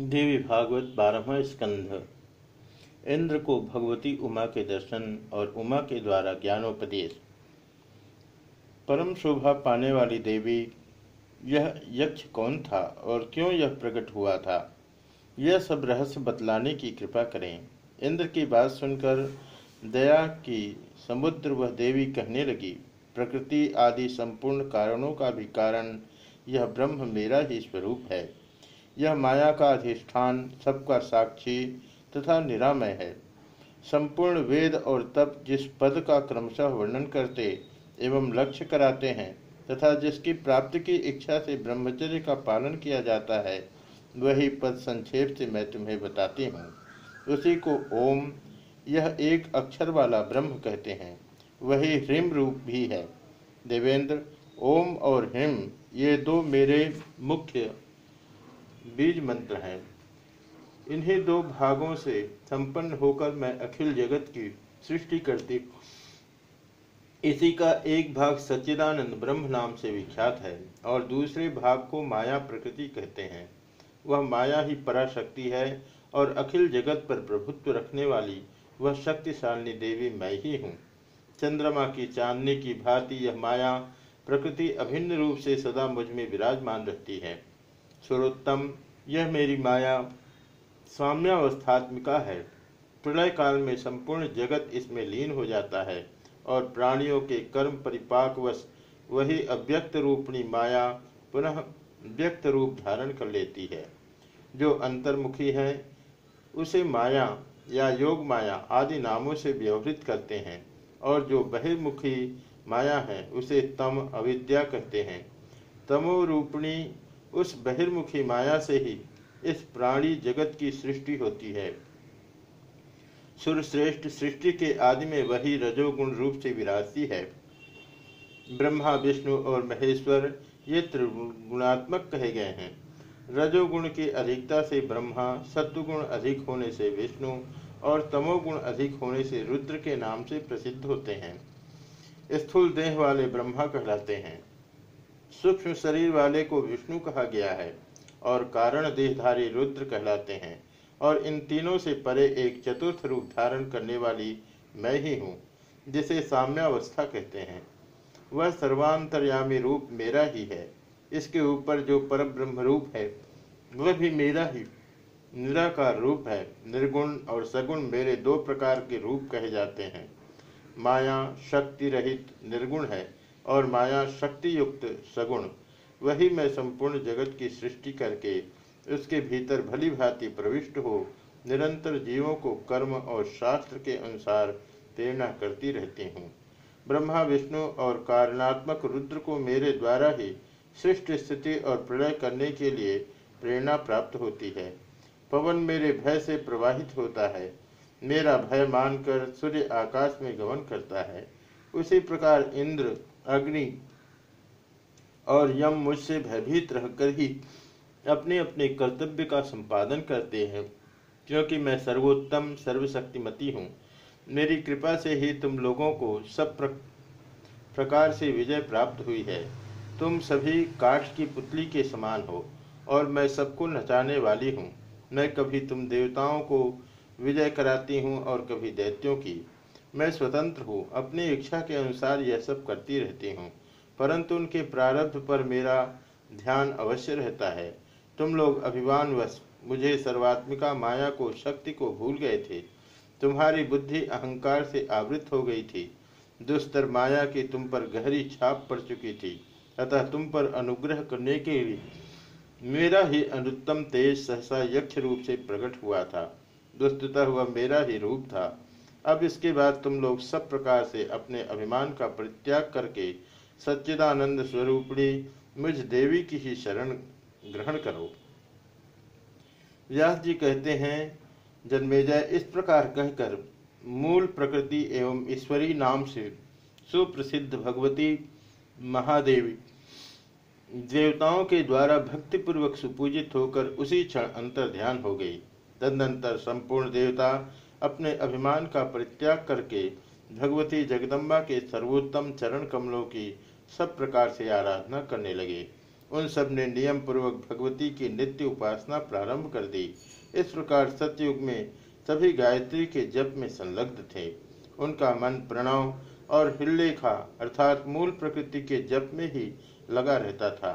देवी भागवत बारहवा स्कंध। इंद्र को भगवती उमा के दर्शन और उमा के द्वारा ज्ञानोपदेश। परम शोभा पाने वाली देवी, यह यक्ष कौन था और क्यों यह प्रकट हुआ था? यह सब रहस्य बतलाने की कृपा करें। इंद्र की बात सुनकर दया की समुद्र वह देवी कहने लगी, प्रकृति आदि संपूर्ण कारणों का भी कारण यह ब्रह्म मेरा ही स्वरूप है। यह माया का अधिष्ठान सबका साक्षी तथा निरामय है। संपूर्ण वेद और तप जिस पद का क्रमशः वर्णन करते एवं लक्ष्य कराते हैं तथा जिसकी प्राप्ति की इच्छा से ब्रह्मचर्य का पालन किया जाता है, वही पद संक्षेप से मैं तुम्हें बताती हूँ। उसी को ओम, यह एक अक्षर वाला ब्रह्म कहते हैं, वही ह्रीम रूप भी है। देवेंद्र, ओम और हिम ये दो मेरे मुख्य बीज मंत्र हैं। इन्हीं दो भागों से संपन्न होकर मैं अखिल जगत की सृष्टि करती इसी का एक भाग सच्चिदानंद ब्रह्म नाम से विख्यात है और दूसरे भाग को माया प्रकृति कहते हैं। वह माया ही पराशक्ति है और अखिल जगत पर प्रभुत्व रखने वाली वह शक्तिशालिनी देवी मैं ही हूँ। चंद्रमा की चांदनी की भांति यह माया प्रकृति अभिन्न रूप से सदा मुझमें विराजमान रहती है। सुरोत्तम, यह मेरी माया साम्यावस्थात्मिका है। प्रलय काल में संपूर्ण जगत इसमें लीन हो जाता है और प्राणियों के कर्म परिपाकवश वही अव्यक्त रूपणी माया पुनः व्यक्त रूप धारण कर लेती है। जो अंतर्मुखी है, उसे माया या योग माया आदि नामों से व्यवहित करते हैं और जो बहिर्मुखी माया है, उसे तम अविद्या कहते हैं। तमो रूपणी उस बहिर्मुखी माया से ही इस प्राणी जगत की सृष्टि होती है। सुरश्रेष्ठ सृष्टि के आदि में वही रजोगुण रूप से विराजती है। ब्रह्मा, विष्णु और महेश्वर ये त्रिगुणात्मक कहे गए हैं। रजोगुण की अधिकता से ब्रह्मा सत्वगुण अधिक होने से विष्णु और तमोगुण अधिक होने से रुद्र के नाम से प्रसिद्ध होते हैं। स्थूल देह वाले ब्रह्मा कहलाते हैं। सूक्ष्म शरीर वाले को विष्णु कहा गया है और कारण देहधारी रुद्र कहलाते हैं और इन तीनों से परे एक चतुर्थ रूप धारण करने वाली मैं ही हूँ, जिसे साम्यावस्था कहते हैं। वह सर्वांतर्यामी रूप मेरा ही है। इसके ऊपर जो पर ब्रह्म रूप है, वह भी मेरा ही निराकार रूप है। निर्गुण और सगुण मेरे दो प्रकार के रूप कहे जाते हैं। माया, शक्ति रहित निर्गुण है। और माया शक्ति युक्त सगुण। वही मैं संपूर्ण जगत की सृष्टि करके उसके भीतर भली भांति प्रविष्ट हो, निरंतर जीवों को कर्म और शास्त्र के अनुसार प्रेरणा करती रहती हूँ। ब्रह्मा, विष्णु और कारणात्मक रुद्र को मेरे द्वारा ही सृष्टि स्थिति और प्रलय करने के लिए प्रेरणा प्राप्त होती है। पवन मेरे भय से प्रवाहित होता है। मेरा भय मानकर सूर्य आकाश में गमन करता है। उसी प्रकार इंद्र अग्नि और यम मुझसे भयभीत रहकर ही अपने अपने कर्तव्य का संपादन करते हैं, क्योंकि मैं सर्वोत्तम, सर्वशक्तिमती हूँ। मेरी कृपा से ही तुम लोगों को सब प्रकार से विजय प्राप्त हुई है। तुम सभी काठ की पुतली के समान हो, और मैं सबको नचाने वाली हूँ। मैं कभी तुम देवताओं को विजय कराती हूँ और कभी दैत्यों की। मैं स्वतंत्र हूँ, अपनी इच्छा के अनुसार यह सब करती रहती हूँ, परंतु उनके प्रारब्ध पर मेरा ध्यान अवश्य रहता है। तुम लोग अभिमानवश मुझे सर्वात्मिका माया को, शक्ति को भूल गए थे। तुम्हारी बुद्धि अहंकार से आवृत हो गई थी। दुस्तर माया की तुम पर गहरी छाप पड़ चुकी थी। अतः तुम पर अनुग्रह करने के लिए मेरा ही अनुत्तम तेज सहसा यक्ष रूप से प्रकट हुआ था। दुस्तः हुआ मेरा ही रूप था। अब इसके बाद तुम लोग सब प्रकार से अपने अभिमान का परित्याग करके सच्चिदानंद स्वरूपणी मुझ देवी की ही शरण ग्रहण करो। व्यास जी कहते हैं, जन्मेजय, इस प्रकार कहकर मूल प्रकृति एवं ईश्वरी नाम से सुप्रसिद्ध भगवती महादेवी देवताओं के द्वारा भक्तिपूर्वक सुपूजित होकर उसी क्षण अंतर ध्यान हो गई। तदनंतर संपूर्ण देवता अपने अभिमान का परित्याग करके भगवती जगदम्बा के सर्वोत्तम चरण कमलों की सब प्रकार से आराधना करने लगे। उन सबने नियम पूर्वक भगवती की नित्य उपासना प्रारंभ कर दी। इस प्रकार सतयुग में सभी गायत्री के जप में संलग्न थे। उनका मन प्रणव और हिल्लेखा अर्थात मूल प्रकृति के जप में ही लगा रहता था।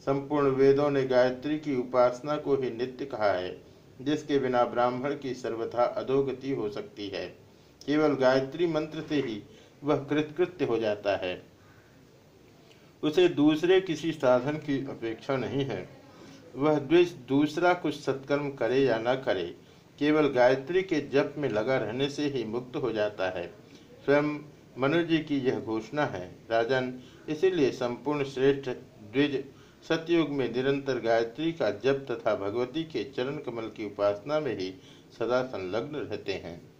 संपूर्ण वेदों ने गायत्री की उपासना को ही नित्य कहा है। जिसके बिना ब्राह्मण की सर्वथा अधोगति हो सकती है। केवल गायत्री मंत्र से ही वह कृतकृत्य हो जाता है। उसे दूसरे किसी साधन की अपेक्षा नहीं है। वह द्विज दूसरा कुछ सत्कर्म करे या न करे, केवल गायत्री के जप में लगा रहने से ही मुक्त हो जाता है। स्वयं मनु जी की यह घोषणा है, राजन, इसीलिए संपूर्ण श्रेष्ठ द्विज सतयुग में निरंतर गायत्री का जप तथा भगवती के चरण कमल की उपासना में ही सदा संलग्न रहते हैं।